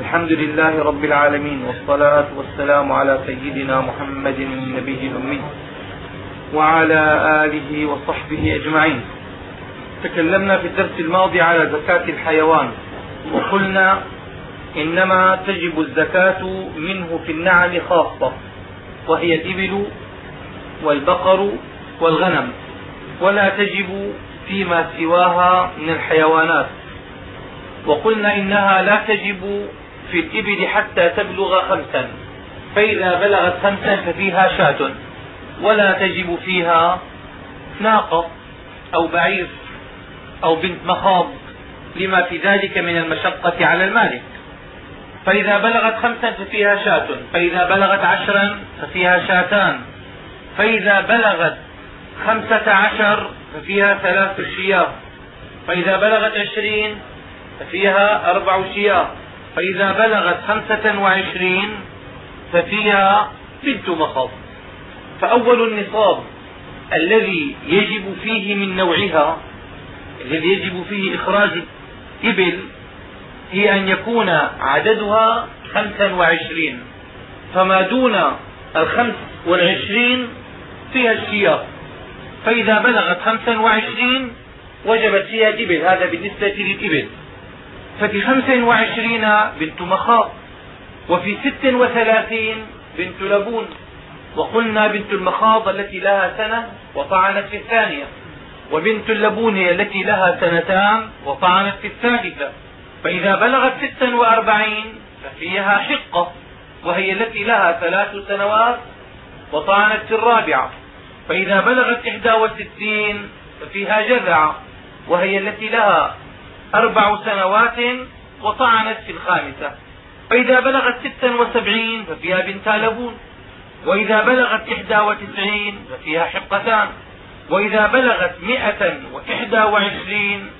الحمد لله رب العالمين والصلاة والسلام على سيدنا محمد النبي الأمي وعلى آله وصحبه أجمعين. تكلمنا في الدرس الماضي على زكاة الحيوان وقلنا إنما تجب الزكاة منه في النعم خاصة وهي الإبل والبقر والغنم ولا تجب فيما سواها من الحيوانات. وقلنا إنها لا تجب في الإبل حتى تبلغ خمسا. فإذا بلغت خمسا ففيها شاة. ولا تجب فيها ناقة أو بعير أو بنت مخاض لما في ذلك من المشقة على المالك. فإذا بلغت خمسا ففيها شاة. فإذا بلغت عشرا ففيها شاتان. فإذا بلغت خمسة عشر ففيها ثلاث شياه. فإذا بلغت عشرين ففيها أربع شياه فإذا بلغت خمسة وعشرين ففيها بنت مخاض. فأول النصاب الذي يجب فيه من نوعها الذي يجب فيه إخراج إبل هي أن يكون عددها خمسا وعشرين. فما دون الخمس والعشرين فيها الشياط. فإذا بلغت خمسا وعشرين وجبت فيها إبل. هذا بالنسبة للإبل. ففي خمس وعشرين بنت مخاض وفي ست وثلاثين بنت لبون. وقلنا بنت المخاض التي لها سنة وطعنت في الثانية وبنت اللبون هي التي لها سنتان وطعنت في الثالثة. فإذا بلغت ستا وأربعين ففيها حقة وهي التي لها ثلاث سنوات وطعنت في الرابعة. فإذا بلغت إحدى وستين ففيها جذع وهي التي لها أربع سنوات وطعنت في الخامسة. فإذا بلغت ستا وسبعين ففيها بنتا لبون. وإذا بلغت إحدى وتسعين ففيها حقتان. وإذا بلغت مئة وإحدى وعشرين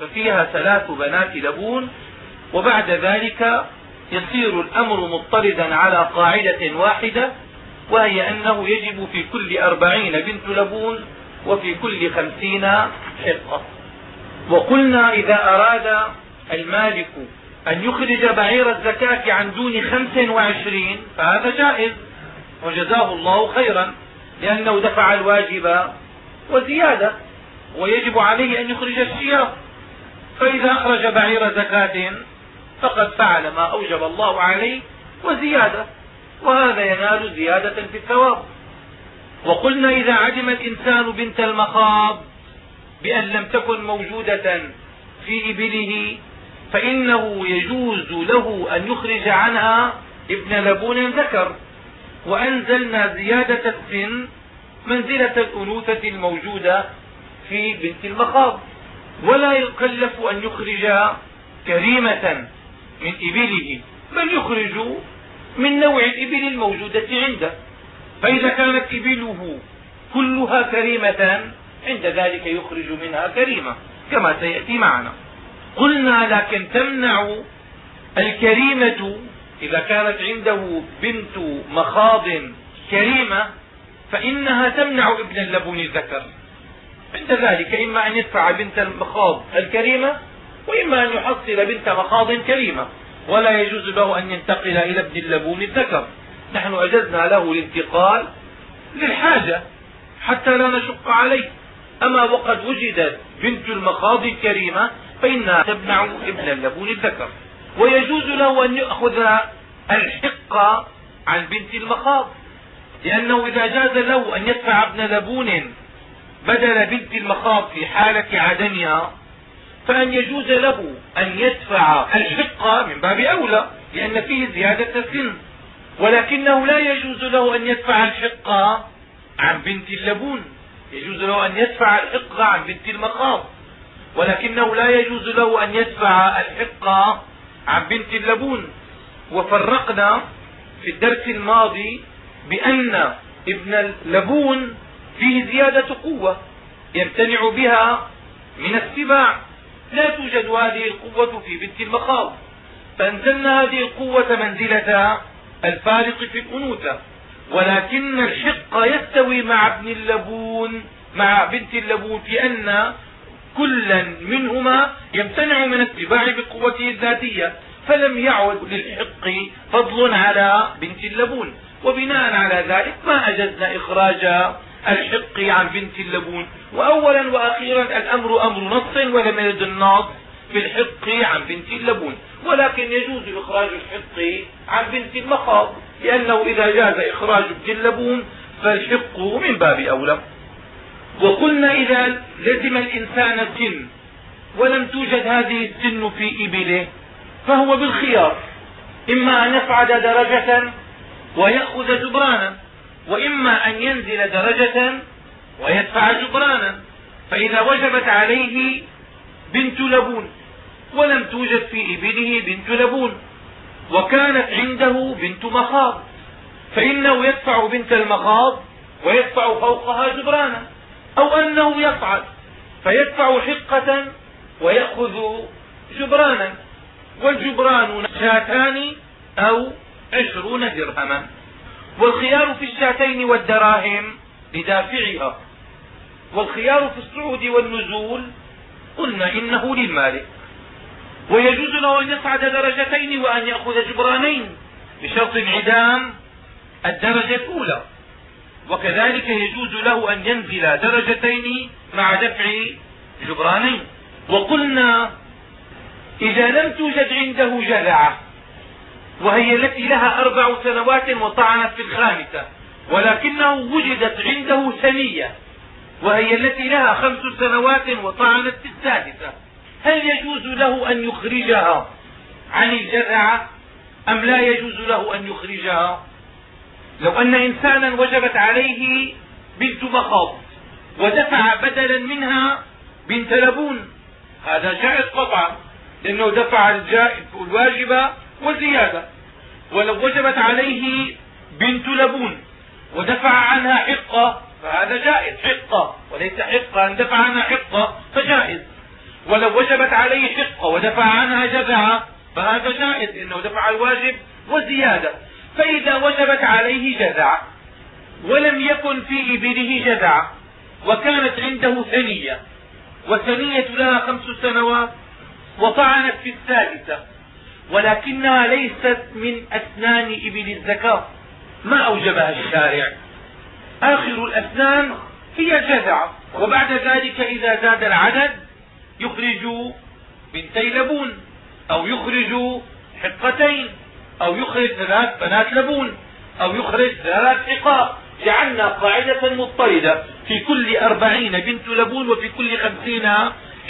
ففيها ثلاث بنات لبون. وبعد ذلك يصير الأمر مضطردا على قاعدة واحدة وهي أنه يجب في كل أربعين بنت لبون وفي كل خمسين حقة. وقلنا إذا أراد المالك أن يخرج بعير الزكاة عن دون خمس وعشرين فهذا جائز وجزاه الله خيرا لأنه دفع الواجب وزيادة ويجب عليه أن يخرج الشياط. فإذا أخرج بعير زكاة فقد فعل ما أوجب الله عليه وزيادة وهذا ينال زيادة في الثواب. وقلنا إذا علم الإنسان بنت المخاض بأن لم تكن موجودة في إبله فإنه يجوز له أن يخرج عنها ابن لبون ذكر وأنزلنا زيادة السن منزلة الأنوثة الموجودة في بنت المخاض. ولا يكلف أن يخرج كريمة من إبله بل يخرج من نوع الإبل الموجودة عنده. فإذا كانت إبله كلها كريمة عند ذلك يخرج منها كريمة كما سيأتي معنا. قلنا لكن تمنع الكريمة إذا كانت عنده بنت مخاض كريمة فإنها تمنع ابن اللبون الذكر. عند ذلك إما أن يدفع بنت المخاض الكريمة وإما أن يحصل بنت مخاض كريمة. ولا يجوز له أن ينتقل إلى ابن اللبون الذكر. نحن أجزنا له الانتقال للحاجة حتى لا نشق عليه. أما وقد وجدت بنت المخاض الكريمة فإنها تمنع ابن اللبون الذكر. ويجوز له أن يأخذ الحقة عن بنت المخاض لأنه إذا جاز له أن يدفع ابن لبون بدل بنت المخاض في حالة عدمها فأن يجوز له أن يدفع الحقة من باب أولى لأن فيه زيادة سن ولكنه لا يجوز له أن يدفع الحقة عن بنت اللبون. يجوز له أن يدفع الحقة عن بنت المخاض ولكنه لا يجوز له أن يدفع الحقة عن بنت اللبون. وفرقنا في الدرس الماضي بأن ابن اللبون فيه زيادة قوة يمتنع بها من السباع. لا توجد هذه القوة في بنت المخاض فأنزلنا هذه القوة منزلة الفارق في الأنوثة. ولكن الحق يستوي مع ابن اللبون مع بنت اللبون في أن كلا منهما يمتنع من السباع بقوته الذاتية فلم يعد للحق فضل على بنت اللبون. وبناء على ذلك ما أجزنا إخراج الحق عن بنت اللبون. وأولا وأخيرا الأمر أمر نص ولم يرد النص في الحق عن بنت اللبون. ولكن يجوز إخراج الحق عن بنت المخاض لأنه إذا جاز إخراج ابن اللبون فالحق من باب أولى. وقلنا إذا لزم الإنسان السن ولم توجد هذه السن في إبله فهو بالخيار. إما أن يصعد درجة ويأخذ جبرانا وإما أن ينزل درجة ويدفع جبرانا. فإذا وجبت عليه بنت لبون ولم توجد في إبله بنت لبون وكانت عنده بنت مخاض فإنه يدفع بنت المخاض ويدفع فوقها جبرانا أو أنه يصعد فيدفع حقة ويأخذ جبرانا والجبران شاتان أو عشرون درهما والخيار في الشاتين والدراهم لدافعها والخيار في الصعود والنزول قلنا إنه للمالك. ويجوز له أن يصعد درجتين وأن يأخذ جبرانين بشرط انعدام الدرجة الأولى. وكذلك يجوز له أن ينزل درجتين مع دفع جبرانين. وقلنا إذا لم توجد عنده جذعة وهي التي لها أربع سنوات وطعنت في الخامسة ولكنه وجدت عنده ثنية وهي التي لها خمس سنوات وطعنت في السادسة. هل يجوز له أن يخرجها عن الجذعة أم لا يجوز له أن يخرجها؟ لو أن إنسانا وجبت عليه بنت مخاض ودفع بدلا منها بنت لبون هذا جائز قطعا لأنه دفع الواجب وزيادة ولو وجبت عليه بنت لبون ودفع عنها حقة فهذا جائز حقة وليس حقة أن دفع عنها حقة فجائز. ولو وجبت عليه حقة ودفع عنها جزعة فهذا جائز إنه دفع الواجب وزيادة. فإذا وجبت عليه جزعة ولم يكن في إبله جزعة وكانت عنده ثنية والثنية لها خمس سنوات وطعنت في الثالثة ولكنها ليست من أسنان إبل الزكاة. ما أوجبها الشارع؟ آخر الأسنان هي الجزعة وبعد ذلك إذا زاد العدد يخرج بنتي لبون أو يخرج حقتين أو يخرج ثلاث بنات لبون أو يخرج ثلاث حقاء جعلنا قاعدة مضطردة في كل أربعين بنت لبون وفي كل خمسين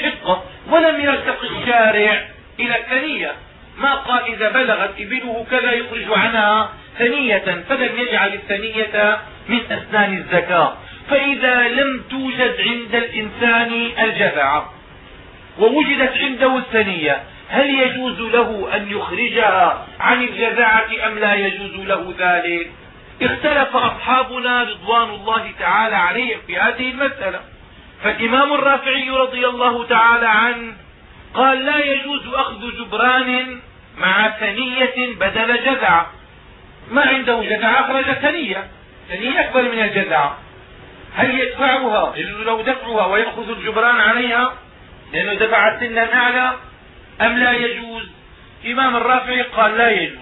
حقة ولم يرتق الشارع إلى الثنية ما قال إذا بلغت إبله كذا يخرج عنها ثنية فلم يجعل الثنية من أسنان الزكاة. فإذا لم توجد عند الإنسان الجذعة ووجدت عنده الثنية. هل يجوز له أن يخرجها عن الجذعة أم لا يجوز له ذلك؟ اختلف أصحابنا رضوان الله تعالى عليهم في هذه المسألة. فالإمام الرافعي رضي الله تعالى عنه قال لا يجوز أخذ جبران مع ثنية بدل جذعة ما عنده جذعة أخرج ثنية. ثنية أكبر من الجذعة هل يدفعها؟ يجوز له دفعها ويأخذ الجبران عليها؟ لأنه دفع سنا أعلى أم لا يجوز؟ إمام الرافعي قال لا يجوز.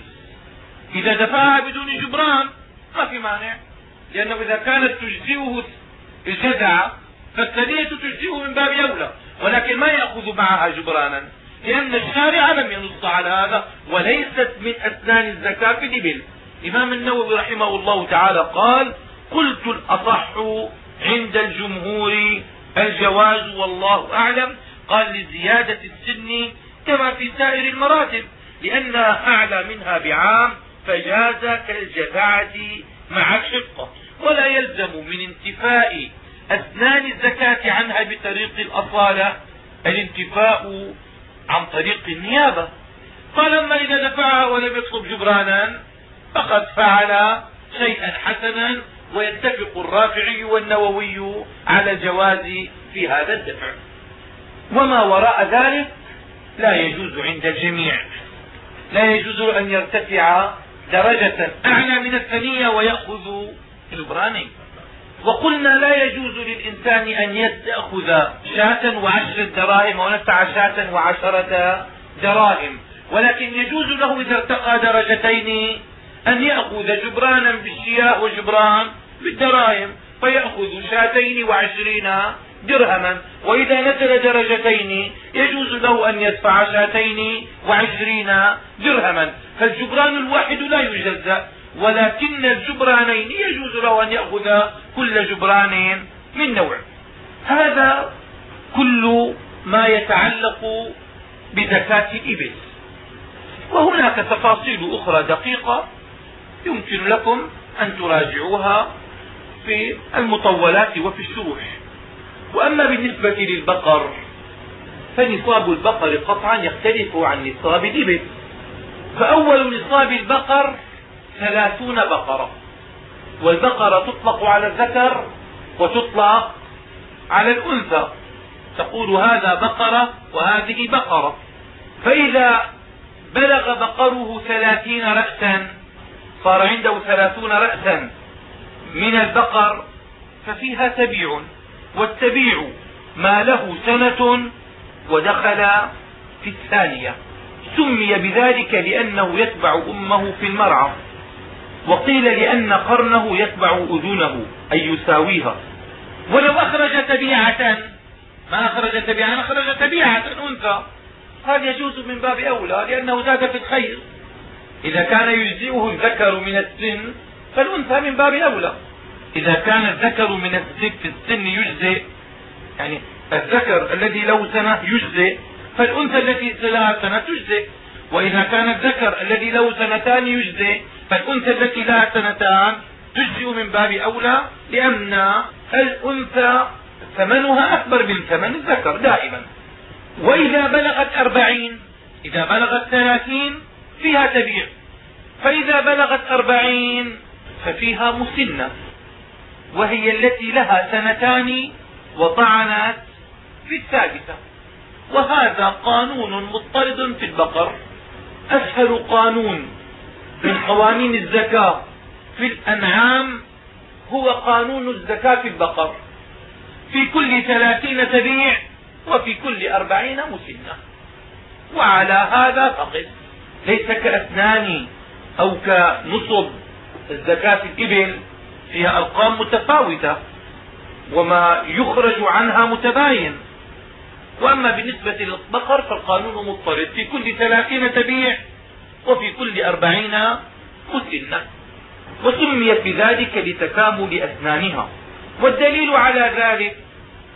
إذا دفعها بدون جبران ما في مانع لأنه إذا كانت تجزئه الجزعة فالثنية تجزئه من باب أولى ولكن ما يأخذ معها جبرانا لأن الشارع لم ينص على هذا وليست من أسنان الزكاة في الإبل. الإمام النووي رحمه الله تعالى قال قلت الأصح عند الجمهور الجواز والله أعلم قال لزيادة السن كما في سائر المراتب لأنها أعلى منها بعام فجاز كالجذعة مع الحقة ولا يلزم من انتفاء أسنان الزكاة عنها بطريق الأصالة الانتفاء عن طريق النيابة. قال أما إذا دفعها ولم يطلب جبرانا فقد فعل شيئا حسنا ويتفق الرافعي والنووي على الجواز في هذا الدفع. وما وراء ذلك لا يجوز عند الجميع. لا يجوز أن يرتفع درجة أعلى من الثنية ويأخذ جبرانين وقلنا لا يجوز للإنسان أن يأخذ شاة وعشر دراهم وندفع شاة وعشرة دراهم. ولكن يجوز له إذا ارتقى درجتين أن يأخذ جبرانا بالشياء وجبران بالدراهم. فيأخذ شاتين وعشرين درهما. وإذا نزل درجتين يجوز له أن يدفع شاتين وعشرين درهما. فالجبران الواحد لا يجزأ ولكن الجبرانين يجوز له أن يأخذ كل جبران من نوع. هذا كل ما يتعلق بزكاة الإبل وهناك تفاصيل أخرى دقيقة يمكن لكم أن تراجعوها في المطولات وفي الشروح. وأما بالنسبة للبقر فنصاب البقر قطعا يختلف عن نصاب الإبل. فأول نصاب البقر ثلاثون بقرة. والبقرة تطلق على الذكر وتطلق على الأنثى. تقول هذا بقرة وهذه بقرة. فإذا بلغ بقره ثلاثين رأسا صار عنده ثلاثون رأسا من البقر ففيها تبيع والتبيع ما له سنة ودخل في الثانية. سمي بذلك لأنه يتبع أمه في المرعى وقيل لأن قرنه يتبع أذنه أي يساويها. ولو أخرج تبيعة ما أخرج تبيعة أخرج تبيعة أنثى. هذا يجوز من باب أولى لأنه زاد في الخير. إذا كان يجزئه الذكر من السن فالأنثى من باب أولى. إذا كان الذكر من السن في السن يجزئ يعني الذكر الذي له سنة يجزئ فالأنثى التي لها سنة تجزئ. وإذا كان الذكر الذي له سنتان يجزئ فالأنثى التي لها سنتان تجزئ من باب أولى لأن الأنثى ثمنها أكبر من ثمن الذكر دائما. وإذا بلغت أربعين إذا بلغت ثلاثين فيها تبيع فإذا بلغت أربعين ففيها مسنة. وهي التي لها سنتان وطعنت في الثالثة. وهذا قانون مضطرد في البقر. أسهل قانون من قوانين الزكاة في الأنعام هو قانون الزكاة في البقر. في كل ثلاثين تبيع وفي كل أربعين مسنة. وعلى هذا فقط. ليس كأسنان أو كنصب الزكاة الإبل. فيها أرقام متفاوتة وما يخرج عنها متباين. وأما بالنسبة للبقر فالقانون مضطرد في كل ثلاثين تبيع وفي كل أربعين مسنة وسميت بذلك لتكامل أسنانها. والدليل على ذلك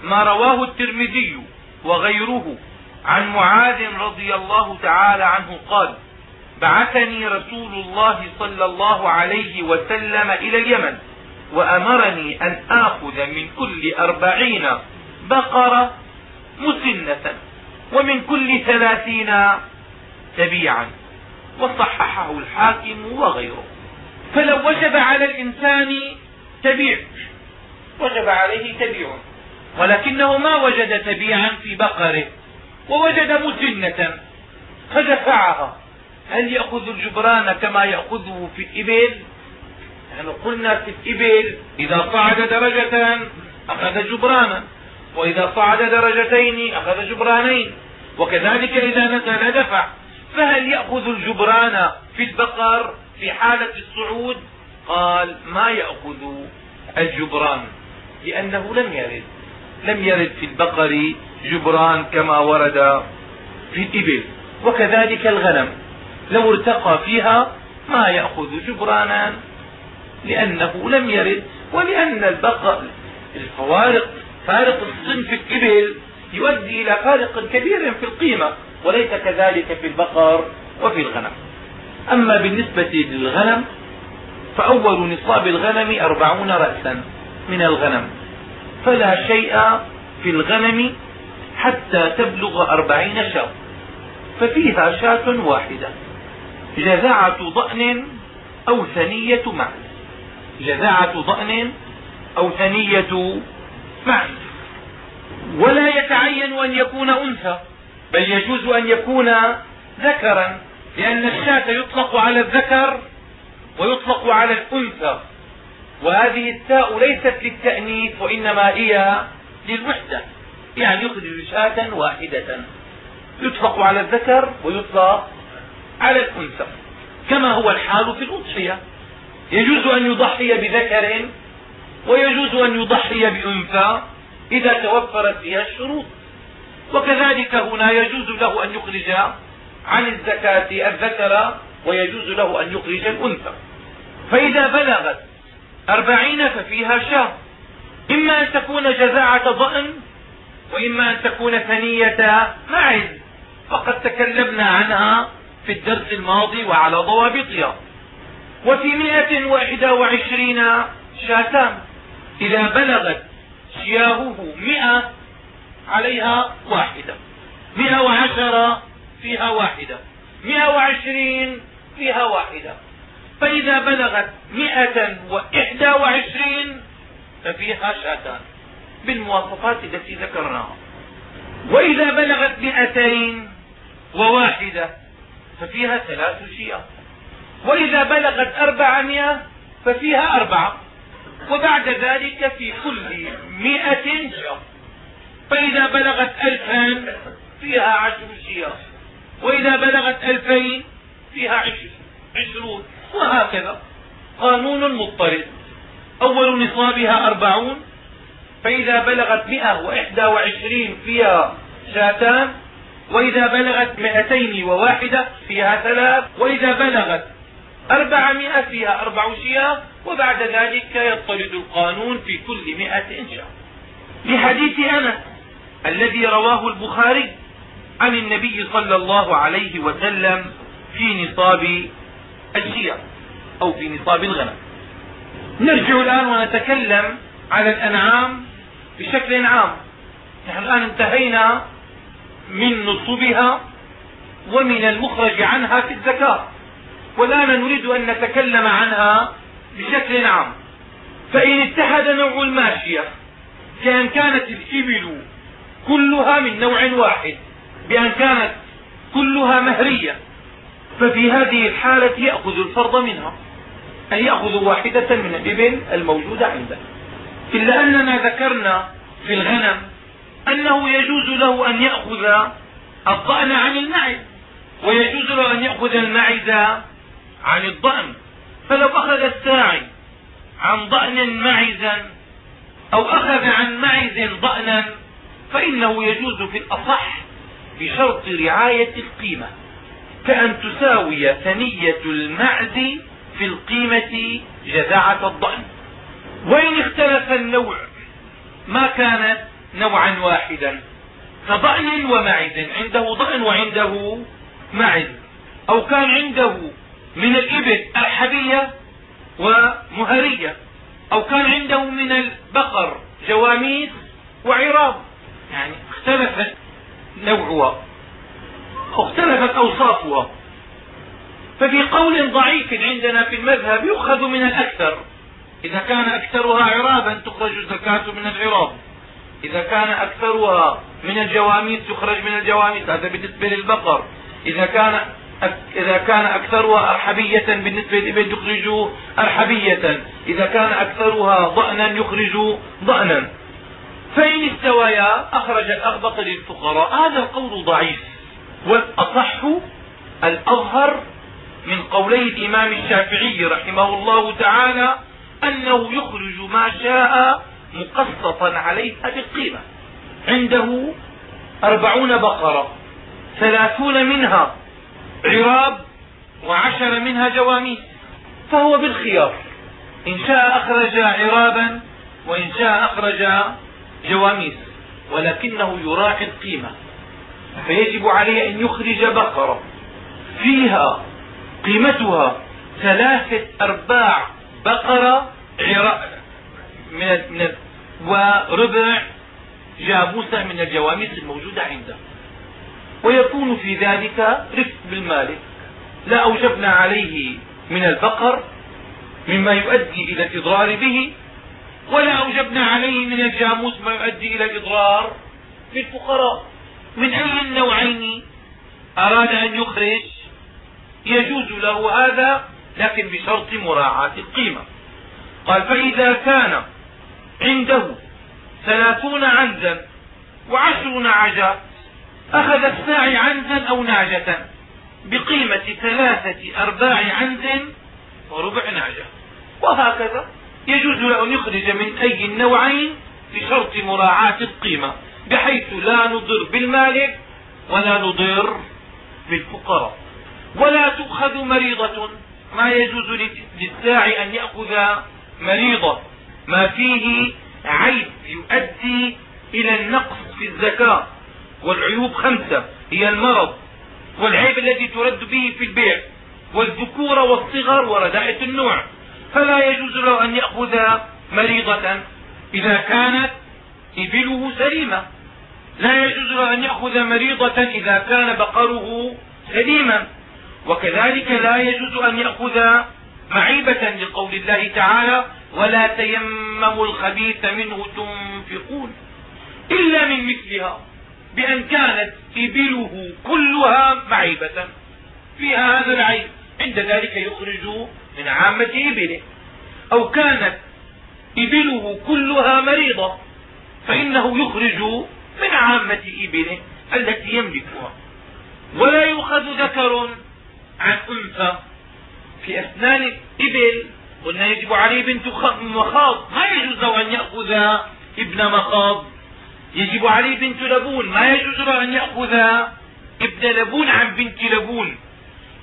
ما رواه الترمذي وغيره عن معاذ رضي الله تعالى عنه قال بعثني رسول الله صلى الله عليه وسلم إلى اليمن وأمرني أن آخذ من كل أربعين بقرة مسنة ومن كل ثلاثين تبيعا. وصححه الحاكم وغيره. فلو وجب على الإنسان تبيع وجب عليه تبيع. ولكنه ما وجد تبيعا في بقره ووجد مسنة فدفعها. هل يأخذ الجبران كما يأخذه في الإبل؟ نحن قلنا في الإبل إذا صعد درجة أخذ جبرانا وإذا صعد درجتين أخذ جبرانين وكذلك إذا نزل دفع فهل يأخذ الجبران في البقر في حالة الصعود؟ قال ما يأخذ الجبران لأنه لم يرد لم يرد في البقر جبران كما ورد في الإبل. وكذلك الغنم لو ارتقى فيها ما يأخذ جبرانا. لأنه لم يرد ولأن البقر الفوارق فارق الصن في الإبل يؤدي إلى فارق كبير في القيمة وليس كذلك في البقر وفي الغنم. أما بالنسبة للغنم فأول نصاب الغنم أربعون رأسا من الغنم. فلا شيء في الغنم حتى تبلغ أربعين شاة ففيها شاة واحدة جذعة ضأن أو ثنية معز جذعة ضأن أو ثنية معز ولا يتعين أن يكون أنثى بل يجوز أن يكون ذكرا لأن الشاة يطلق على الذكر ويطلق على الأنثى. وهذه التاء ليست للتأنيث وإنما هي للوحدة. يعني يخرج شاة واحدة. يطلق على الذكر ويطلق على الأنثى. كما هو الحال في الأضحية. يجوز أن يضحي بذكر ويجوز أن يضحي بأنثى إذا توفرت فيها الشروط. وكذلك هنا يجوز له أن يخرج عن الزكاة الذكر ويجوز له أن يخرج الأنثى. فإذا بلغت أربعين ففيها شهر. إما أن تكون جزاعة ضأن وإما أن تكون ثنية معز. فقد تكلمنا عنها في الدرس الماضي وعلى ضوابطها. وفي م واحدة وعشرين شاتان إذا بلغت شياهه م عليها واحدة. م وعشرة فيها واحدة. م وعشرين فيها واحدة. فإذا بلغت م وإحدى وعشرين ففيها شاتان بالمواصفات التي ذكرناها. وإذا بلغت مئتين وواحدة ففيها ثلاث شياة. وإذا بلغت أربعمائة ففيها أربعة وبعد ذلك في كل مئة شاه فإذا بلغت ألفا فيها عشر شياه وإذا بلغت ألفين فيها عشر عشرون. وهكذا. قانون مضطرد. أول نصابها أربعون. فإذا بلغت مئة وإحدى وعشرين فيها شاتان. وإذا بلغت مئتين وواحدة فيها ثلاث. وإذا بلغت أربعمائة فيها أربع شياه وبعد ذلك يضطرد القانون في كل مئة شاة لحديث أنس الذي رواه البخاري عن النبي صلى الله عليه وسلم في نصاب الشياه أو في نصاب الغنم. نرجع الآن ونتكلم على الأنعام بشكل عام. نحن الآن انتهينا من نصبها ومن المخرج عنها في الزكاة. والآن نريد أن نتكلم عنها بشكل عام. فإن اتحد نوع الماشية كأن كانت الإبل كلها من نوع واحد بأن كانت كلها مهرية ففي هذه الحالة يأخذ الفرض منها. أن يأخذ واحدة من الإبل الموجودة عنده. إلا أننا ذكرنا في الغنم أنه يجوز له أن يأخذ الضأن عن المعز ويجوز له أن يأخذ المعز عن الضأن. فلو أخذ الساعي عن ضأن معزا أو أخذ عن معز ضأنا فإنه يجوز في الأصح بشرط رعاية القيمة كأن تساوي ثنية المعز في القيمة جذاعة الضأن. وإن اختلف النوع ما كان نوعا واحدا كضأن ومعز عنده ضأن وعنده معز أو كان عنده من الإبل أرحبية ومهرية أو كان عنده من البقر جواميس وعراض. يعني اختلفت نوعها واختلفت أوصافها ففي قول ضعيف عندنا في المذهب يؤخذ من الأكثر. إذا كان أكثرها عرابا تخرج الزكاة من العراب إذا كان أكثرها من الجواميس تخرج من الجواميس هذا بالنسبة للبقر. إذا كان إذا كان أكثرها أرحبية بالنسبة للإبل يخرج أرحبية. إذا كان أكثرها ضأنا يخرج ضأنا. فإن استويا أخرج الأغبط للفقراء. هذا القول ضعيف. والأصح الأظهر من قولي الإمام الشافعي رحمه الله تعالى أنه يخرج ما شاء مقسطا عليها بالقيمة عنده أربعون بقرة ثلاثون منها عراب وعشر منها جواميس. فهو بالخيار. إن شاء أخرج عرابا وإن شاء أخرج جواميس. ولكنه يراعي القيمة. فيجب عليه أن يخرج بقرة. فيها قيمتها ثلاثة أرباع بقرة من وربع جاموسة من الجواميس الموجودة عنده. ويكون في ذلك رفق بالمالك. لا أوجبنا عليه من البقر مما يؤدي إلى الإضرار به ولا أوجبنا عليه من الجاموس ما يؤدي إلى الإضرار بالفقراء. من أي النوعين أراد أن يخرج؟ يجوز له هذا لكن بشرط مراعاة القيمة. قال فإذا كان عنده ثلاثون عنزا وعشر نعجات أخذ الساعي عنزا أو نعجة بقيمة ثلاثة أرباع عنز وربع نعجة وهكذا يجوز له أن يخرج من أي النوعين بشرط مراعاة القيمة بحيث لا نضر بالمالك ولا نضر بالفقراء. ولا تؤخذ مريضة. ما يجوز للداعي أن يأخذ مريضة. ما فيه عيب يؤدي إلى النقص في الزكاة. والعيوب خمسة. هي المرض والعيب الذي ترد به في البيع والذكور والصغر ورداءة النوع. فلا يجوز له أن يأخذ مريضة إذا كانت إبله سليمة. لا يجوز له أن يأخذ مريضة إذا كان بقره سليما. وكذلك لا يجوز أن يأخذ معيبة لقول الله تعالى ولا تيمموا الخبيث منه تنفقون. إلا من مثلها. بأن كانت إبله كلها معيبة. فيها هذا العيب عند ذلك يخرج من عامة إبله. أو كانت إبله كلها مريضة فإنه يخرج من عامة إبله التي يملكها. ولا يؤخذ ذكر عن أنثى. في أسنان الإبل قلنا يجب عليه بنت مخاض. ما يجوز أن يأخذ ابن مخاض؟ يجب عليه بنت لبون ما يجوز له أن يأخذ ابن لبون عن بنت لبون.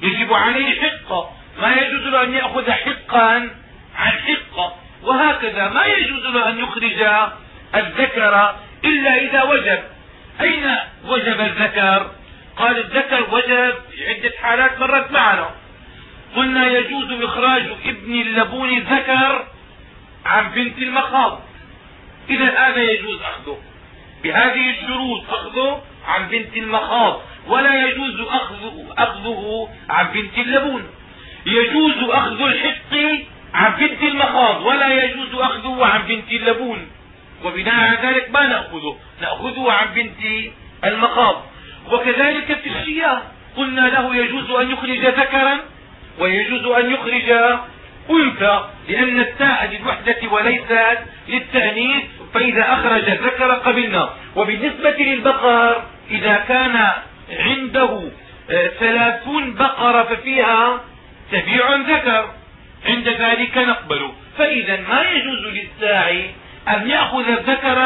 يجب عليه حقة ما يجوز له أن يأخذ حقا عن حقة. وهكذا ما يجوز له أن يخرج الذكر إلا إذا وجب. أين وجب الذكر؟ قال الذكر وجب في عدة حالات مرت معنا. قلنا يجوز إخراج ابن اللبون الذكر عن بنت المخاض. إذا هذا يجوز أخذه. بهذه الشروط أخذه عن بنت المخاض ولا يجوز أخذه, أخذه عن بنت اللبون. يجوز أخذ الحق عن بنت المخاض ولا يجوز أخذه عن بنت اللبون. وبناء على ذلك ما نأخذه؟ نأخذه عن بنت المخاض وكذلك في الشياه قلنا له يجوز أن يخرج ذكرا ويجوز أن يخرج أنثى لأن التاء للوحدة وليست للتأنيث فإذا أخرج الذكر قبلنا. وبالنسبة للبقر إذا كان عنده آه، ثلاثون بقرة ففيها سبيع ذكر. عند ذلك نقبل. فإذا ما يجوز للساعي أن يأخذ الذكر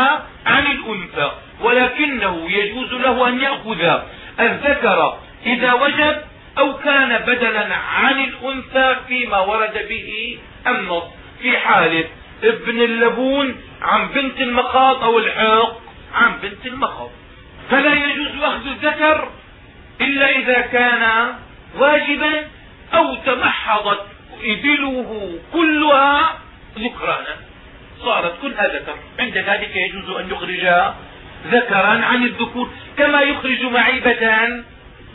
عن الأنثى ولكنه يجوز له أن يأخذ الذكر إذا وجب أو كان بدلا عن الأنثى فيما ورد به النص في حالة ابن اللبون عن بنت المخاض أو الحق عن بنت المخاض. فلا يجوز أخذ الذكر إلا إذا كان واجبا أو تمحضت إبله كلها ذكرانا. صارت كلها ذكر. عند ذلك يجوز أن يخرج ذكرا عن الذكور كما يخرج معيبة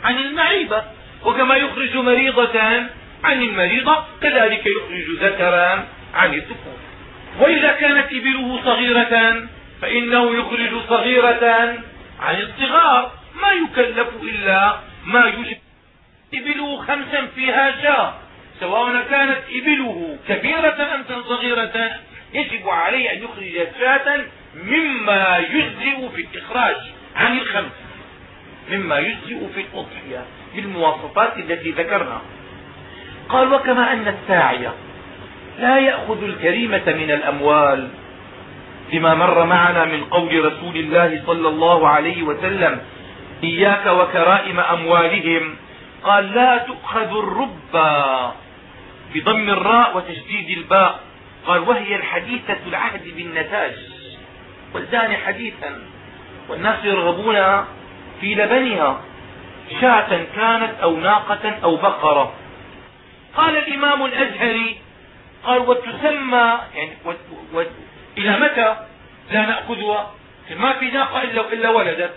عن المعيبة. وكما يخرج مريضة عن المريضة كذلك يخرج ذكرا عن الذكور. وإذا كانت إبله صغيرة فإنه يخرج صغيرة عن الصغار. ما يكلف إلا ما يجب إبله خمسا فيها شاة سواء كانت إبله كبيرة أم صغيرة يجب عليه أن يخرج شاة مما يجزئ في الإخراج عن الخمس. مما يجزئ في الأضحية. بالمواصفات التي ذكرنا قال وكما أن الساعي لا يأخذ الكريمة من الأموال لما مر معنا من قول رسول الله صلى الله عليه وسلم إياك وكرائم أموالهم. قال لا تؤخذ الربا بضم الراء وتشديد الباء. قال وهي الحديثة العهد بالنتاج. والدان حديثا والناس يرغبون في لبنها. شاة كانت أو ناقة أو بقرة. قال الإمام الأزهري قال وتسمى يعني و و إلى متى لا نأخذها؟ ما في ناقة إلا, إلا ولدت.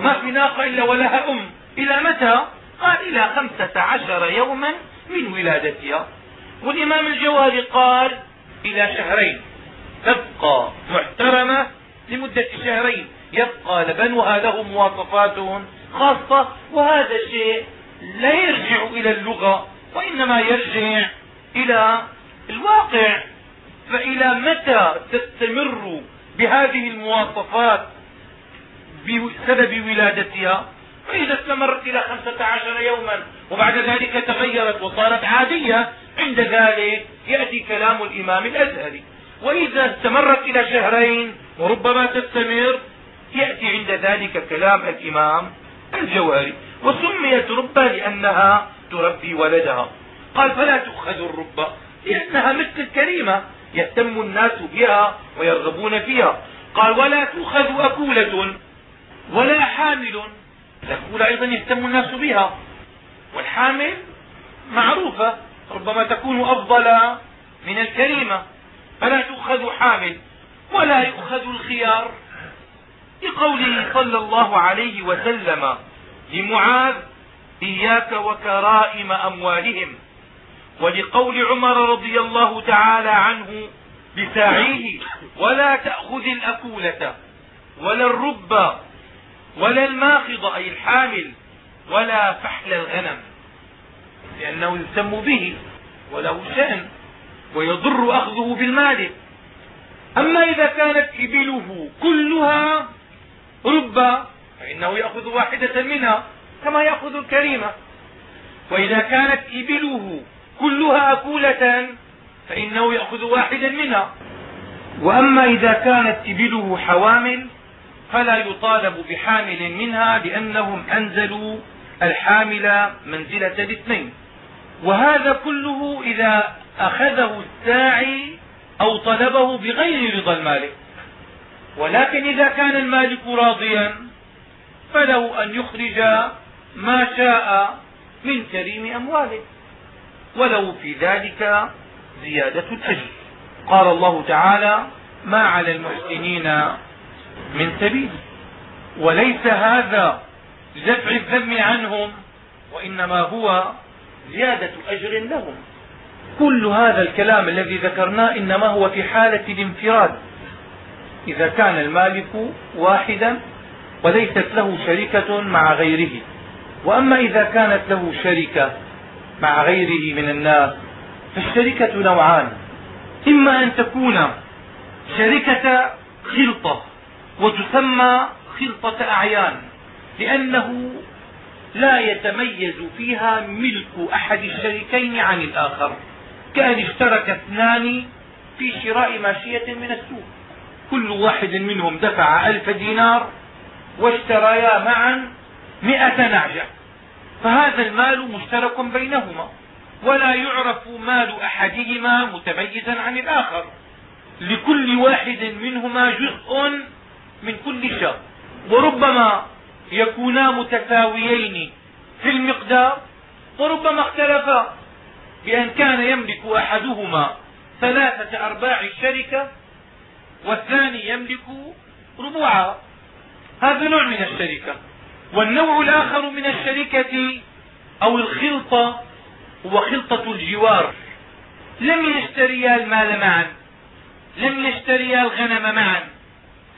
ما في ناقة إلا ولها أم. إلى متى؟ قال إلى خمسة عشر يوما من ولادتها. والإمام الجوهري قال إلى شهرين. تبقى محترمة لمدة شهرين. يبقى لبنها له مواصفات خاصة وهذا الشيء لا يرجع إلى اللغة وإنما يرجع إلى الواقع. فإلى متى تستمر بهذه المواصفات بسبب ولادتها؟ فإذا استمرت إلى خمسة عشر يوما وبعد ذلك تغيرت وصارت عادية عند ذلك يأتي كلام الإمام الأزهري. وإذا استمرت إلى شهرين وربما تستمر يأتي عند ذلك كلام الإمام الجواري وسميت ربة لأنها تربي ولدها. قال فلا تؤخذ الربة لأنها مثل الكريمة يهتم الناس بها ويرغبون فيها. قال ولا تؤخذ أكولة ولا حامل. الأكولة أيضا يهتم الناس بها. والحامل معروفة ربما تكون أفضل من الكريمة. فلا تؤخذ حامل ولا يؤخذ الخيار. لقوله صلى الله عليه وسلم لمعاذ إياك وكرائم أموالهم. ولقول عمر رضي الله تعالى عنه بساعيه ولا تأخذ الأكولة ولا الرب ولا الماخض أي الحامل ولا فحل الغنم. لأنه يسم به وله شأن ويضر أخذه بالمال. أما إذا كانت إبله كلها ربا فإنه يأخذ واحدة منها كما يأخذ الكريمة وإذا كانت إبله كلها أكولة فإنه يأخذ واحدا منها. وأما إذا كانت إبله حوامل فلا يطالب بحامل منها لأنهم أنزلوا الحامل منزلة الاثنين وهذا كله إذا أخذه الساعي أو طلبه بغير رضا المالك. ولكن إذا كان المالك راضيا فله أن يخرج ما شاء من كريم أمواله. ولو في ذلك زيادة الأجر. قال الله تعالى ما على المحسنين من سبيل. وليس هذا لدفع الذم عنهم وإنما هو زيادة أجر لهم. كل هذا الكلام الذي ذكرناه إنما هو في حالة الانفراد. إذا كان المالك واحدا وليست له شركة مع غيره. وأما إذا كانت له شركة مع غيره من الناس فالشركة نوعان. إما أن تكون شركة خلطة وتسمى خلطة أعيان لأنه لا يتميز فيها ملك أحد الشريكين عن الآخر. كأن اشترك اثنان في شراء ماشية من السوق. كل واحد منهم دفع ألف دينار واشتريا معا مئة نعجة. فهذا المال مشترك بينهما ولا يعرف مال أحدهما متميزا عن الآخر. لكل واحد منهما جزء من كل شر وربما يكونا متساويين في المقدار وربما اختلفا. بأن كان يملك أحدهما ثلاثة أرباع الشركة والثاني يملك ربوعها هذا نوع من الشركة. والنوع الآخر من الشركة أو الخلطة هو خلطة الجوار. لم يشتريا المال معا لم يشتريا الغنم معا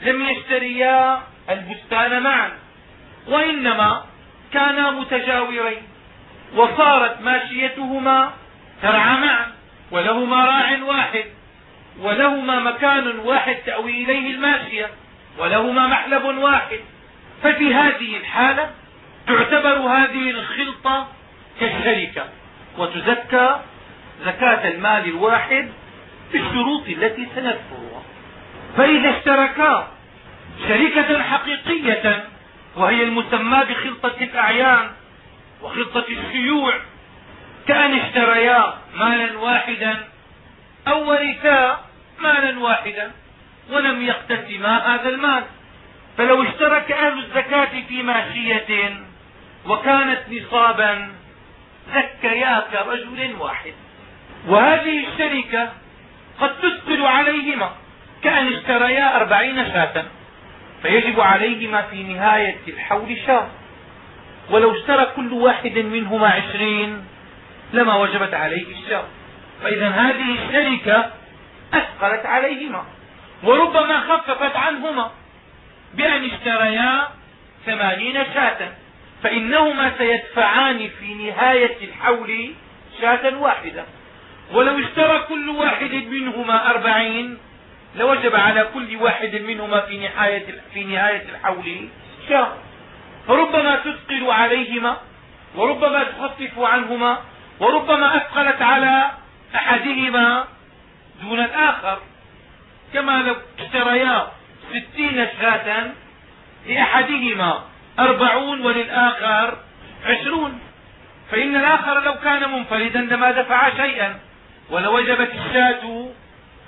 لم يشتريا البستان معا وإنما كانا متجاورين. وصارت ماشيتهما ترعى معا ولهما راع واحد. ولهما مكان واحد تأوي إليه الماشية ولهما محلب واحد. ففي هذه الحالة تعتبر هذه الخلطة كالشركة وتزكى زكاة المال الواحد بالشروط التي سنذكرها. فإذا اشتركا شركة حقيقية وهي المسمى بخلطة الأعيان وخلطة الشيوع كأن اشتريا مالا واحدا أو ورثا مالا واحدا ولم يقتسما هذا المال. فلو اشترك أهل الزكاة في ماشية وكانت نصابا زكيا كرجل واحد. وهذه الشركة قد تثقل عليهما كأن اشتريا أربعين شاة فيجب عليهما في نهاية الحول شاة ولو اشترى كل واحد منهما عشرين لما وجبت عليه الشاة فإذا هذه الشركة أثقلت عليهما وربما خففت عنهما بأن اشتريا ثمانين شاة فإنهما سيدفعان في نهاية الحول شاة واحدة. ولو اشترى كل واحد منهما أربعين لوجب على كل واحد منهما في نهاية, في نهاية الحول شاة. فربما تثقل عليهما وربما تخفف عنهما وربما أثقلت على أحدهما دون الآخر. كما لو اشتريا ستين شاة لأحدهما أربعون وللآخر عشرون. فإن الآخر لو كان منفردا لما دفع شيئا ولوجبت الشاة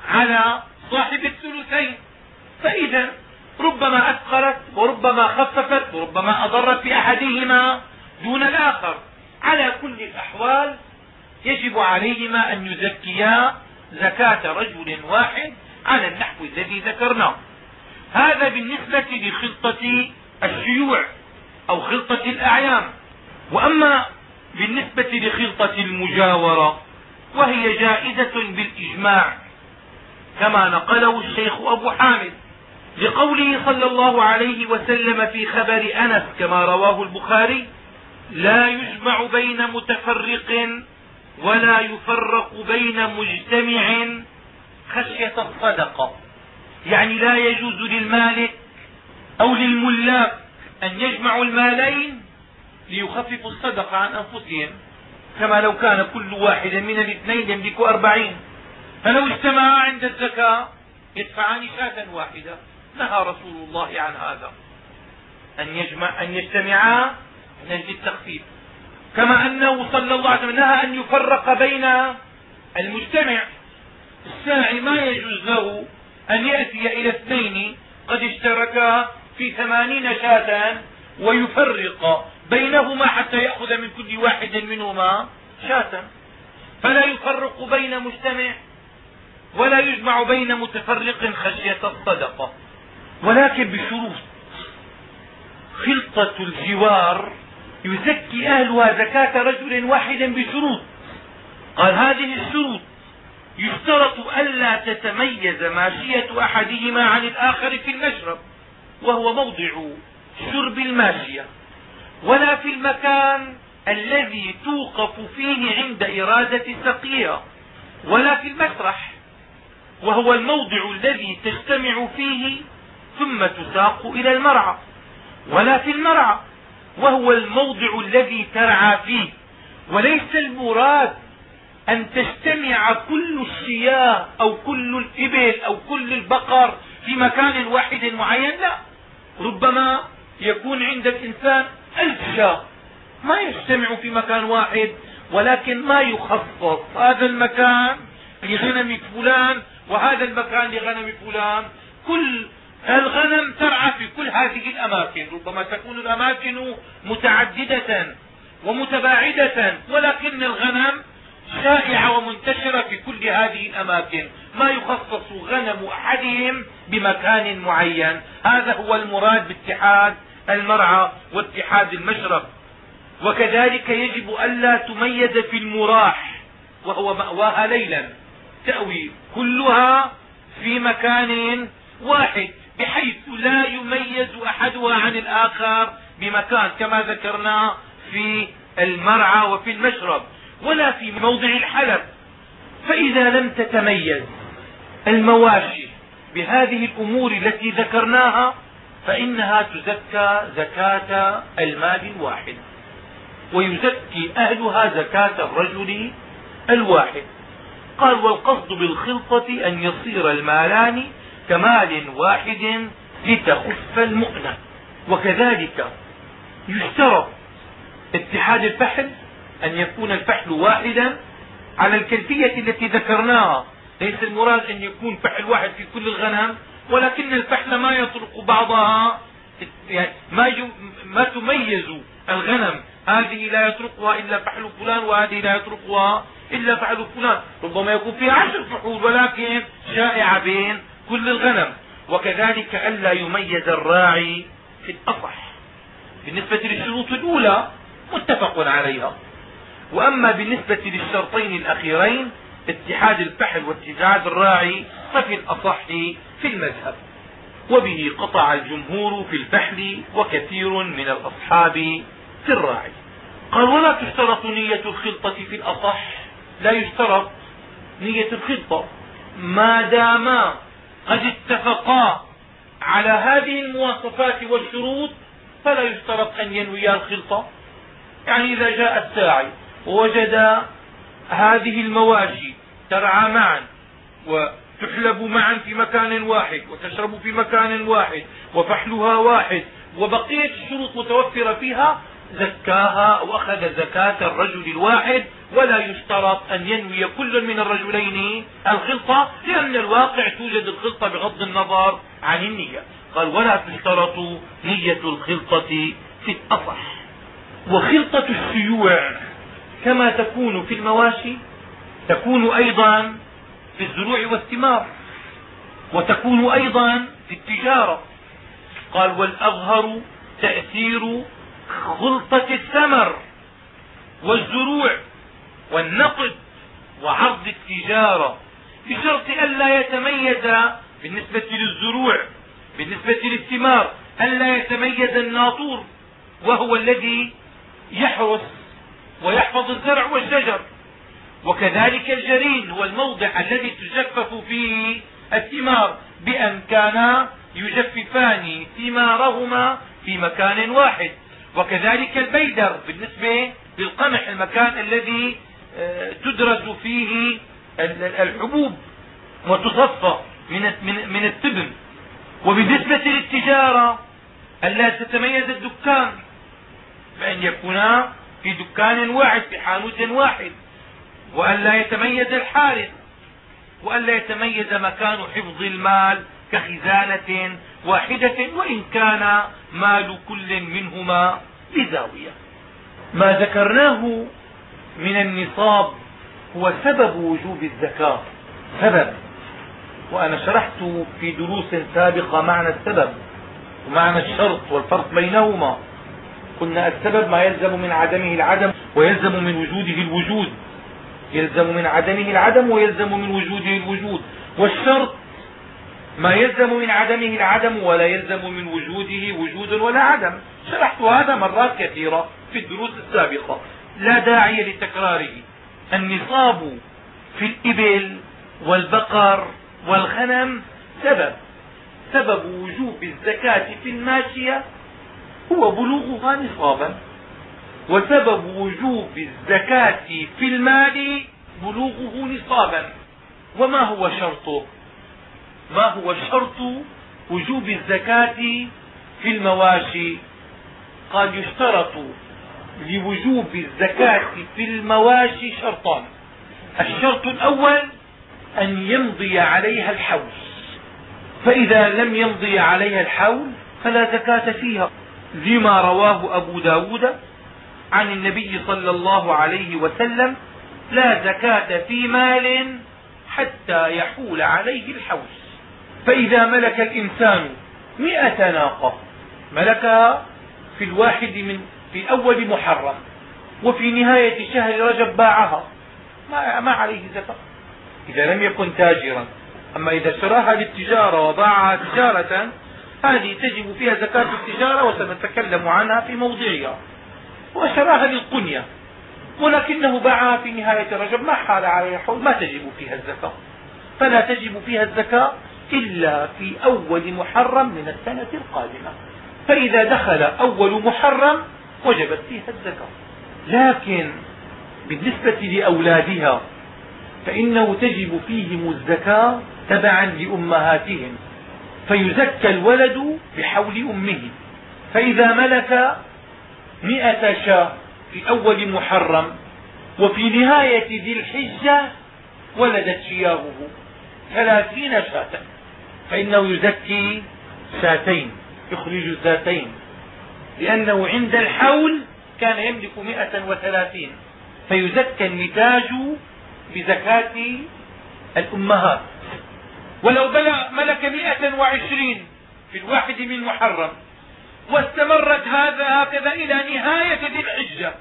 على صاحب الثلثين. فإذا ربما أثقلت وربما خففت وربما أضرت بأحدهما دون الآخر. على كل الأحوال يجب عليهما أن يزكيا زكاة رجل واحد على النحو الذي ذكرناه. هذا بالنسبة لخلطة الشيوع أو خلطة الأعيان. وأما بالنسبة لخلطة المجاورة وهي جائزة بالإجماع كما نقله الشيخ أبو حامد لقوله صلى الله عليه وسلم في خبر أنس كما رواه البخاري لا يجمع بين متفرق ولا يفرق بين مجتمع خشية الصدقة يعني لا يجوز للمالك أو للملاك أن يجمعوا المالين ليخففوا الصدقة عن أنفسهم. كما لو كان كل واحد من الاثنين يملك أربعين. فلو اجتمعا عند الزكاة يدفعان شاة واحدة. نهى رسول الله عن هذا. أن, يجمع أن يجتمعا من أجل التخفيف. كما أنه صلى الله عليه وسلم نهى أن يفرق بين المجتمع. الساعي ما يجوز له أن يأتي إلى اثنين قد اشتركا في ثمانين شاة ويفرق بينهما حتى يأخذ من كل واحد منهما شاة. فلا يفرق بين مجتمع ولا يجمع بين متفرق خشية الصدقة. ولكن بشروط. خلطة الجوار يزكي أهلها زكاة رجل واحد بشروط. قال هذه الشروط. يشترط ألا تتميز ماشية أحدهما عن الآخر في المشرب وهو موضع شرب الماشية. ولا في المكان الذي توقف فيه عند إرادة سقيها ولا في المسرح وهو الموضع الذي تجتمع فيه ثم تساق إلى المرعى. ولا في المرعى. وهو الموضع الذي ترعى فيه. وليس المراد أن تجتمع كل الشياه أو كل الإبل أو كل البقر في مكان واحد معين لا. ربما يكون عند الإنسان ألف شاة. ما يجتمع في مكان واحد ولكن ما يخصص هذا المكان لغنم فلان وهذا المكان لغنم فلان. كل الغنم ترعى في كل هذه الأماكن ربما تكون الأماكن متعددة ومتباعدة ولكن الغنم شائعة ومنتشرة في كل هذه الأماكن. ما يخصص غنم أحدهم بمكان معين. هذا هو المراد باتحاد المرعى واتحاد المشرب وكذلك يجب ألا تميز في المراح وهو مأواها ليلا تأوي كلها في مكان واحد. بحيث لا يميز أحدها عن الآخر بمكان كما ذكرنا في المرعى وفي المشرب ولا في موضع الحلب. فإذا لم تتميز المواشي بهذه الأمور التي ذكرناها فإنها تزكى زكاة المال الواحد ويزكي أهلها زكاة الرجل الواحد. قال والقصد بالخلطة أن يصير المالان كمال واحد لتخف المؤنة. وكذلك يشترط اتحاد الفحل أن يكون الفحل واحدا على الكيفية التي ذكرناها. ليس المراد أن يكون فحل واحد في كل الغنم ولكن الفحل ما يطرق بعضها. يعني ما, ما تميز الغنم هذه لا يطرقها إلا فحل فلان وهذه لا يطرقها إلا فحل فلان. ربما يكون فيها عشر فحول ولكن شائعة بين كل الغنم وكذلك ألا يميز الراعي في الأصح. بالنسبة للشروط الأولى متفق عليها. وأما بالنسبة للشرطين الأخيرين اتحاد الفحل واتحاد الراعي ففي الأصح في المذهب. وبه قطع الجمهور في الفحل وكثير من الأصحاب في الراعي. قال ولا تشترط نية الخلطة في الأصح. لا يشترط نية الخلطة. ما داما قد اتفقا على هذه المواصفات والشروط فلا يشترط أن ينوي الخلطة. يعني إذا جاء الساعي ووجد هذه المواشي ترعى معا وتحلب معا في مكان واحد وتشرب في مكان واحد وفحلها واحد وبقية الشروط متوفرة فيها زكاها واخذ زكاة الرجل الواحد ولا يشترط أن ينوي كل من الرجلين الخلطة لأن الواقع توجد الخلطة بغض النظر عن النية. قال ولا تشترط نية الخلطة في الأصح. وخلطة السيوع كما تكون في المواشي تكون أيضا في الزروع والثمار وتكون أيضا في التجارة. قال والأظهر تأثير خلطة الثمر والزروع والنقد وعرض التجارة بشرط ألا يتميز بالنسبة للزروع بالنسبة للثمار ألا يتميز الناطور وهو الذي يحرس ويحفظ الزرع والشجر. وكذلك الجرين هو الموضع الذي تجفف فيه الثمار بأن كانا يجففان ثمارهما في مكان واحد. وكذلك البيدر بالنسبة للقمح المكان الذي آه، تدرس فيه الحبوب وتصفى من التبن. وبالنسبة للتجارة ألا تتميز الدكان بأن يكونا في دكان واحد في حانوت واحد وألا يتميز الحارس وألا يتميز مكان حفظ المال كخزانة واحدة وإن كان مال كل منهما بزاوية ما ذكرناه من النصاب هو سبب وجوب الزكاة سبب. وأنا شرحت في دروس سابقة معنى السبب ومعنى الشرط والفرق بينهما. قلنا السبب ما يلزم من عدمه العدم ويلزم من وجوده الوجود. يلزم من عدمه العدم ويلزم من وجوده الوجود. والشرط ما يلزم من عدمه العدم ولا يلزم من وجوده وجود ولا عدم. شرحت هذا مرات كثيرة في الدروس السابقة. لا داعي لتكراره. النصاب في الإبل والبقر والغنم سبب. سبب وجوب الزكاة في الماشية هو بلوغها نصابا. وسبب وجوب الزكاة في المال بلوغه نصابا. وما هو شرطه؟ ما هو شرط وجوب الزكاة في المواشي؟ قال يشترط لوجوب الزكاة في المواشي شرطان. الشرط الأول أن يمضي عليها الحول. فإذا لم يمضي عليها الحول فلا زكاة فيها. لما رواه أبو ب داود عن النبي صلى الله عليه وسلم لا زكاة في مال حتى يحول عليه الحول. فإذا ملك الإنسان مئة ناقة ملكها في الواحد من في أول محرم وفي نهاية شهر رجب باعها. ما, ما عليه زكاة إذا لم يكن تاجرا. أما إذا اشتراها للتجارة وباعها تجارة هذه تجب فيها زكاة التجارة وسنتكلم عنها في موضعها. وشراها للقنية. ولكنه باعها في نهاية رجب ما حال عليها حول ما تجب فيها الزكاة. فلا تجب فيها الزكاة إلا في أول محرم من السنة القادمة. فإذا دخل أول محرم وجبت فيها الزكاة. لكن بالنسبة لأولادها فإنه تجب فيهم الزكاة تبعا لأمهاتهم. فيزكى الولد بحول أمه. فإذا ملك مئة شاة في أول محرم وفي نهاية ذي الحجة ولدت شياهه ثلاثين شاة. فإنه يزكي شاتين يخرج الذاتين لأنه عند الحول كان يملك مئة وثلاثين فيزكى النتاج بزكاة الأمهات. ولو بلغ ملك مئة وعشرين في الواحد من محرم واستمرت هذا هكذا إلى نهاية ذي الحجة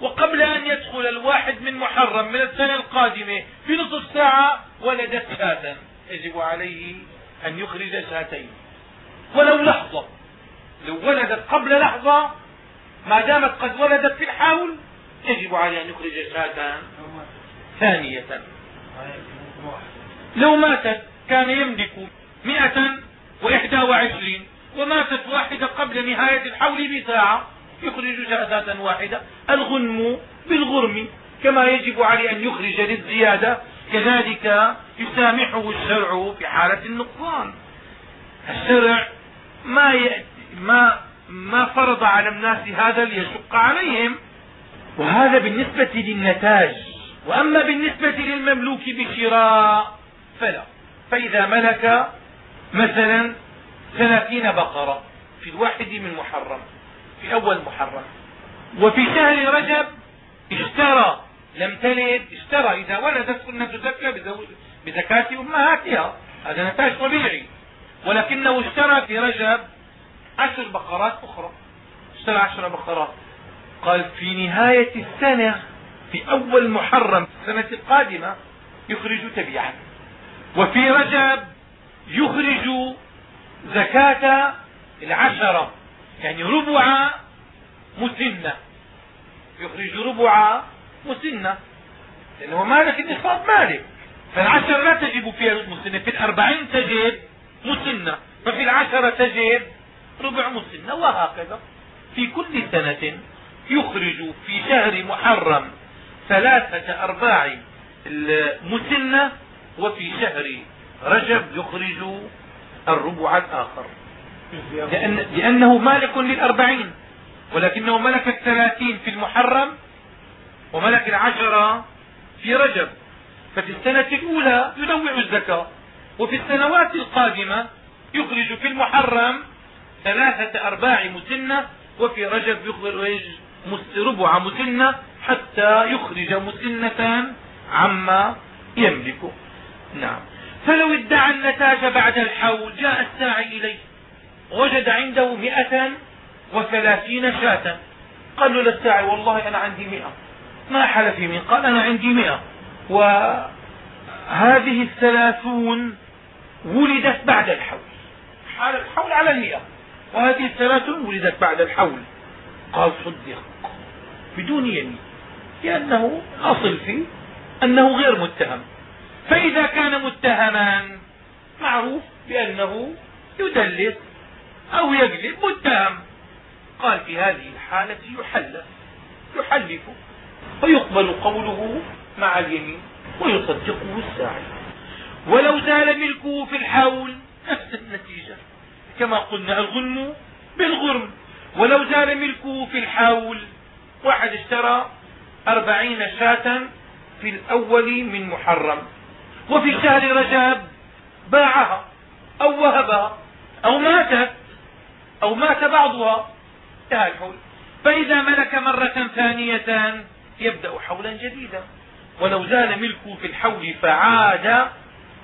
وقبل أن يدخل الواحد من محرم من السنة القادمة في نصف ساعة ولدت شاة يجب عليه أن يخرج شاتين ولو لحظة لو ولدت قبل لحظة ما دامت قد ولدت في الحول يجب عليه أن يخرج شاة ثانية. لو ماتت كان يملك مئة وإحدى وعشرين وماتت واحدة قبل نهاية الحول بساعة يخرج شهادة واحدة. الغنم بالغرم كما يجب عليه أن يخرج للزيادة. كذلك يسامحه الشرع في حالة النقصان. الشرع ما ما ما فرض على الناس هذا ليشق عليهم. وهذا بالنسبة للنتاج. وأما بالنسبة للمملوك بشراء فلا. فإذا ملك مثلا ثلاثين بقرة في الواحد من محرم في أول محرم. وفي شهر رجب اشترى لم تلد اشترى. إذا ولدت كنا تزكى بزكاة أمهاتها هذا نتاج طبيعي. ولكنه اشترى في رجب عشر بقرات أخرى. اشترى عشر بقرات. قال في نهاية السنة في أول محرم السنة القادمة يخرج تبيعا وفي رجب يخرج زكاة العشرة. يعني ربع مسنة. يخرج ربع مسنة. لأنه مالك النصاب مالك. فالعشرة لا تجب فيها مسنة في الأربعين تجب مسنة. ففي العشرة تجب ربع مسنة وهكذا. في كل سنة يخرج في شهر محرم ثلاثة أرباع المسنة وفي شهر رجب يخرج الربع الآخر. لأن لأنه مالك للأربعين ولكنه ملك الثلاثين في المحرم وملك العشرة في رجب. ففي السنة الأولى ينوع الزكاة وفي السنوات القادمة يخرج في المحرم ثلاثة أرباع مسنة وفي رجب يخرج ربع مسنة حتى يخرج مسنة عما يملك. نعم. فلو ادعى النتاج بعد الحول جاء الساعي إليه وجد عنده مئة وثلاثين شاة. قال له للساعي والله أنا عندي مئة. ما حلف يمين قال أنا عندي مئة. وهذه الثلاثون ولدت بعد الحول. حال الحول على المئة. وهذه الثلاثون ولدت بعد الحول. قال صدق. بدون يمين. لأنه أصل فيه أنه غير متهم. فإذا كان متهما معروف بأنه يدلس أو يكذب متهم. قال في هذه الحالة يحلف. يحلف. ويقبل قوله مع اليمين ويصدقه الساعي. ولو زال ملكه في الحول نفس النتيجة. كما قلنا الغنم بالغرم. ولو زال ملكه في الحول واحد اشترى أربعين شاة في الأول من محرم. وفي شهر رجب باعها أو وهبها أو ماتت أو مات بعضها انتهى الحول. فإذا ملك مرة ثانية يبدأ حولا جديدا. ولو زال ملكه في الحول فعاد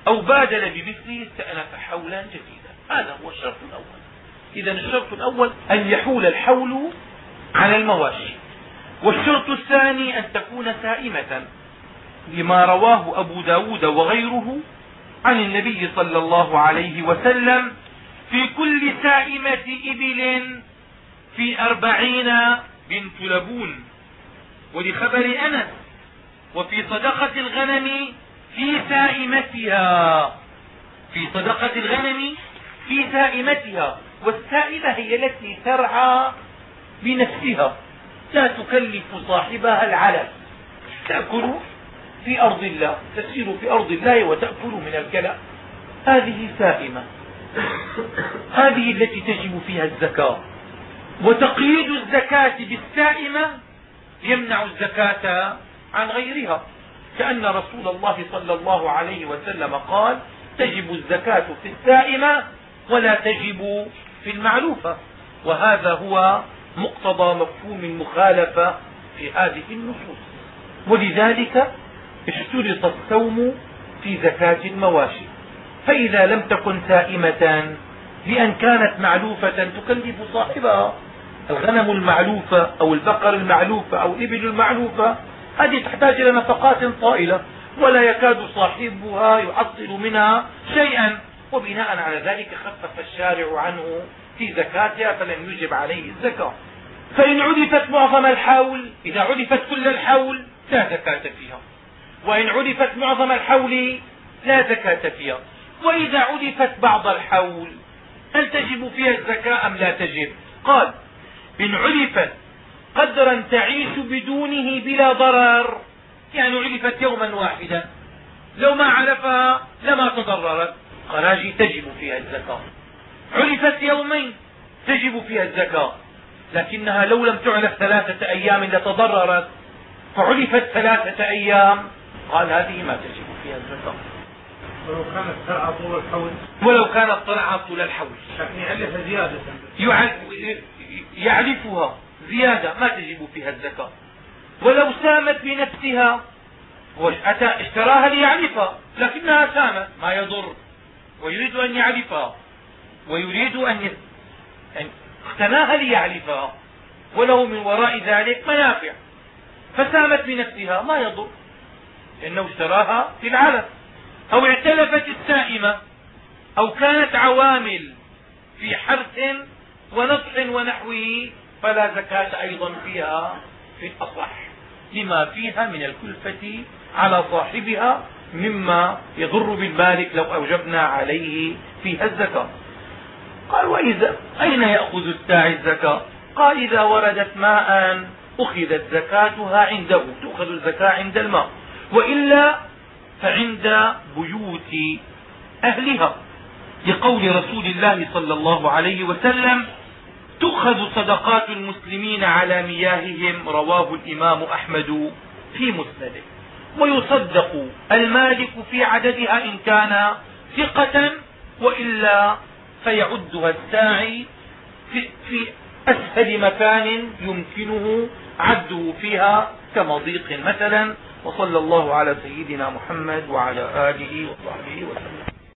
أو بادل بمثله استأنف حولا جديدا. هذا هو الشرط الأول. إذا الشرط الأول أن يحول الحول على المواشي. والشرط الثاني أن تكون سائمة. لما رواه أبو ب داود وغيره عن النبي صلى الله عليه وسلم في كل سائمة إبل في أربعين بنت لبون. ولخبر أنس وفي صدقة الغنم في سائمتها. في صدقة الغنم في سائمتها والسائمة هي التي ترعى بنفسها. لا تكلف صاحبها العلف تأكل في أرض الله تسير في أرض الله وتأكل من الكلى. هذه سائمة. هذه التي تجب فيها الزكاة. وتقييد الزكاة بالسائمة يمنع الزكاة عن غيرها. كأن رسول الله صلى الله عليه وسلم قال تجب الزكاة في السائمة ولا تجب في المعلوفة وهذا هو مقتضى مفهوم المخالفة في هذه النصوص. ولذلك اشترط السوم في زكاة المواشي. فإذا لم تكن سائمة بأن كانت معلوفة تكلف صاحبها. الغنم المعلوفة أو البقر المعلوفة أو الإبل المعلوفة هذه تحتاج إلى نفقات طائلة ولا يكاد صاحبها يحصل منها شيئا. وبناء على ذلك خفف الشارع عنه في زكاتها فلم يجب عليه الزكاة. فإن عرفت معظم الحول إذا عرفت كل الحول لا زكاة فيها. وإن عرفت معظم الحول لا زكاة فيها. وإذا عرفت بعض الحول هل تجب فيها الزكاة أم لا تجب؟ قال إن علفت قدرا تعيش بدونه بلا ضرر يعني علفت يوما واحدا لو ما علفها لما تضررت. قال تجب فيها الزكاة. علفت يومين تجب فيها الزكاة لكنها لو لم تعلف ثلاثة أيام لتضررت فعلفت ثلاثة أيام. قال هذه ما تجب فيها الزكاة. ولو كانت ترعى طول الحول ولو كانت ترعى طول الحول لكن يعلفها زيادة. يعرفها زيادة ما تجب فيها الزكاة ولو سامت بنفسها أتى اشتراها ليعرفها لكنها سامت ما يضر. ويريد أن يعرفها. ويريد أن اقتناها ليعرفها. وله من وراء ذلك منافع. فسامت بنفسها ما يضر. لأنه اشتراها في العلف أو اعتلفت السائمة أو كانت عوامل في حرث ونصح ونحوه فلا زكاة أيضا فيها في الأصح لما فيها من الكلفة على صاحبها مما يضر بالمالك لو أوجبنا عليه فيها الزكاة. قال وإذا أين يأخذ الساعي الزكاة؟ قال إذا وردت ماء أخذت زكاتها عنده تؤخذ الزكاة عند الماء وإلا فعند بيوت أهلها. لقول رسول الله صلى الله عليه وسلم تؤخذ صدقات المسلمين على مياههم رواه الإمام أحمد في مسنده. ويصدق المالك في عددها إن كان ثقة وإلا فيعدها الساعي في, في أسهل مكان يمكنه عده فيها كمضيق مثلا. وصلى الله على سيدنا محمد وعلى آله وصحبه وسلم.